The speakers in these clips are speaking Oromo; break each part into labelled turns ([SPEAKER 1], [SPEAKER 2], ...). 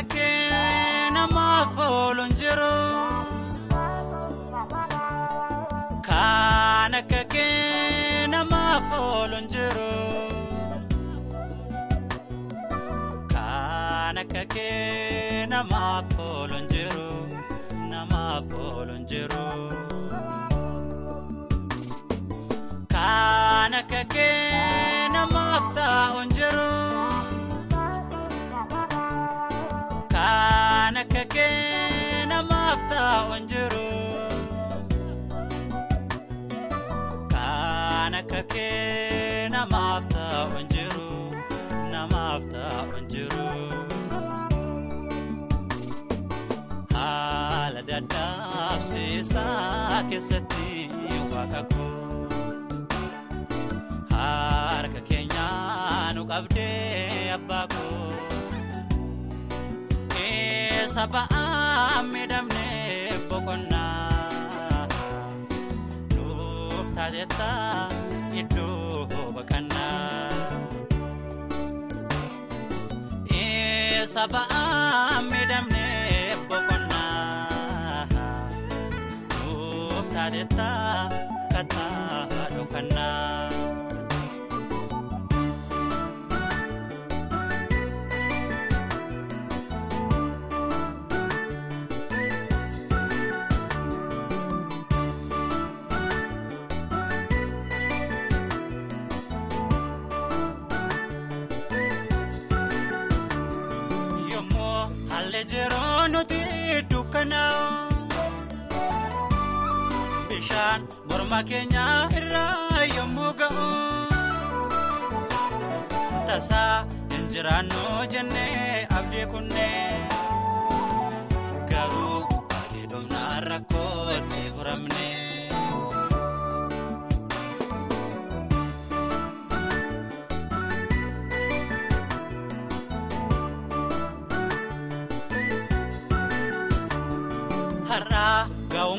[SPEAKER 1] akka kee namaaf oolu hin jiru. Kan akka kee namaaf oolu hin jiru. Kan akka kee namaaf oolu hin jiru. Namaaf oolu hin jiru. Kan akka kee kee namaaf taa'u hin jiru. Namaaf taa'u hin jiru. Haala dadhabsiisaa keessatti waaqa koo. Harka keenyaa nu qabdee abbaa koo. Keessa ba'aa miidhamnee boqonnaa. Nuuf taatetta iddoo baqannaa. Keessa ba'aa miidhamnee boqonnaa. Nuuf taatetta kattaa dhokannaa. Jiruu nuti dukkanaa'u. Bishaan morma keenya irraa yommuu ga'u. Tasaa hin jiraannu jennee abdii kunnee.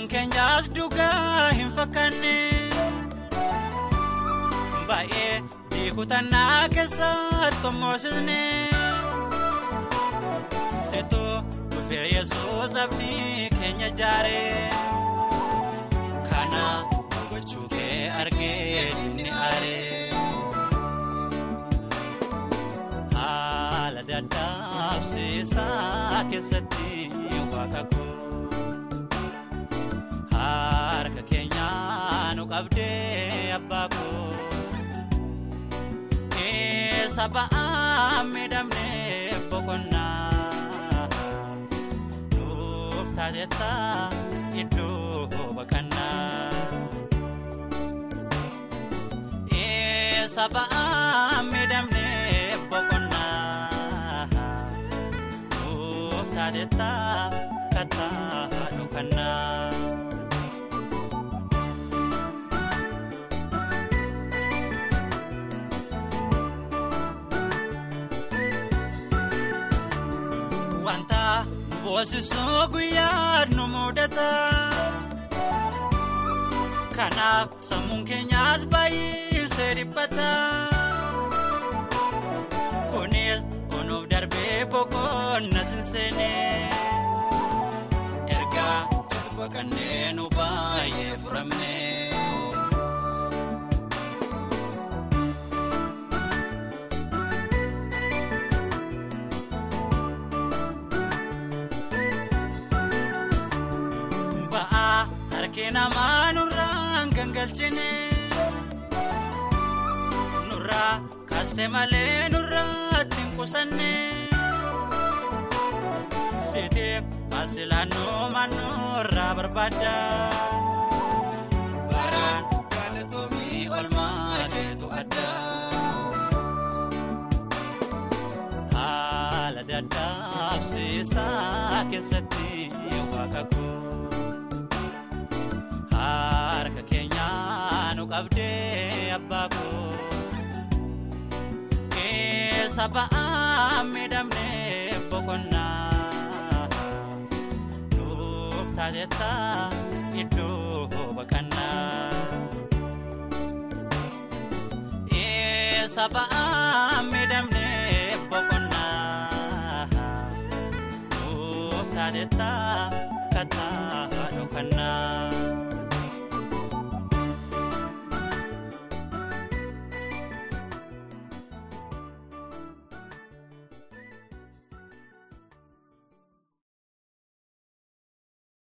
[SPEAKER 1] Ga'uun keenyaas dhugaa hin fakkaanne. Baay'ee diikutannaa keessatti kommoosisne. Seetoo dhufee yesuus abdii keenya jaare. Kana hubachuu kee argee inni aare. Haala dadhabsiisaa keessatti waaqa koo. Abbaa koo. Keessa ba'aa miidhamnee boqonnaa. Nuuf taatetta iddoo baqannaa. Keessa ba'aa miidhamnee boqonnaa. Nuuf taatetta kattaa dhokannaa. Boosisuu guyyaa nu mudata. Kanaaf sammuun keenyaas baay'isee dhiphata. Kunis onuuf darbee boqonna sinseene. Ergaa sitti baqannee namaa nurraan gangalchine. Nurraa kaastee malee nurraatti hin qusanne. Siitiif asilaannoo mannoorraa barbaadda. Baraan galatoomii olmaa keetu adda. Haala dadhabsiisaa keessatti waaqa koo. qabdee abbaa koo keessa ba'aa miidhamnee boqonnaa nuuf taatetaa iddoo baqannaa keessa ba'aa miidhamnee boqonnaa nuuf taatetaa kataa dhokannaa.